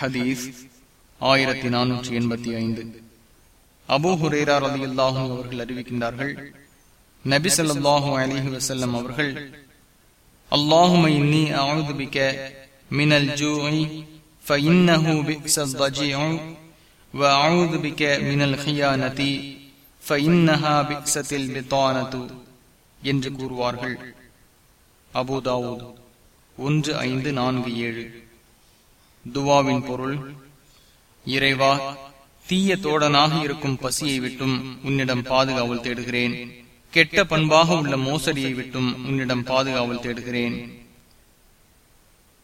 ஹதீஸ் ஆயிரத்தி நானூற்றி எண்பத்தி ஐந்து அபூ ஹுரேரா ரதி அல்லாஹும் அவர்கள் அறிவிக்கின்றார்கள் நபி ஸல்லல்லாஹு அலைஹி வஸல்லம் அவர்கள் اللهم إني أعوذ بك من الجوع فإنه بئس الضجيع وأعوذ بك من الخيانة فإنها بئست البطانة என்று கூறுவார்கள் அபுதாவூத் ஒன்று ஐந்து நான்கு ஏழு துவாவின் பொருள் இறைவா தீய தோடனாக இருக்கும் பசியை விட்டும் உன்னிடம் பாதுகாவல் தேடுகிறேன். கெட்ட பண்பாக உள்ள மோசடியை விட்டும் உன்னிடம் பாதுகாவல் தேடுகிறேன்.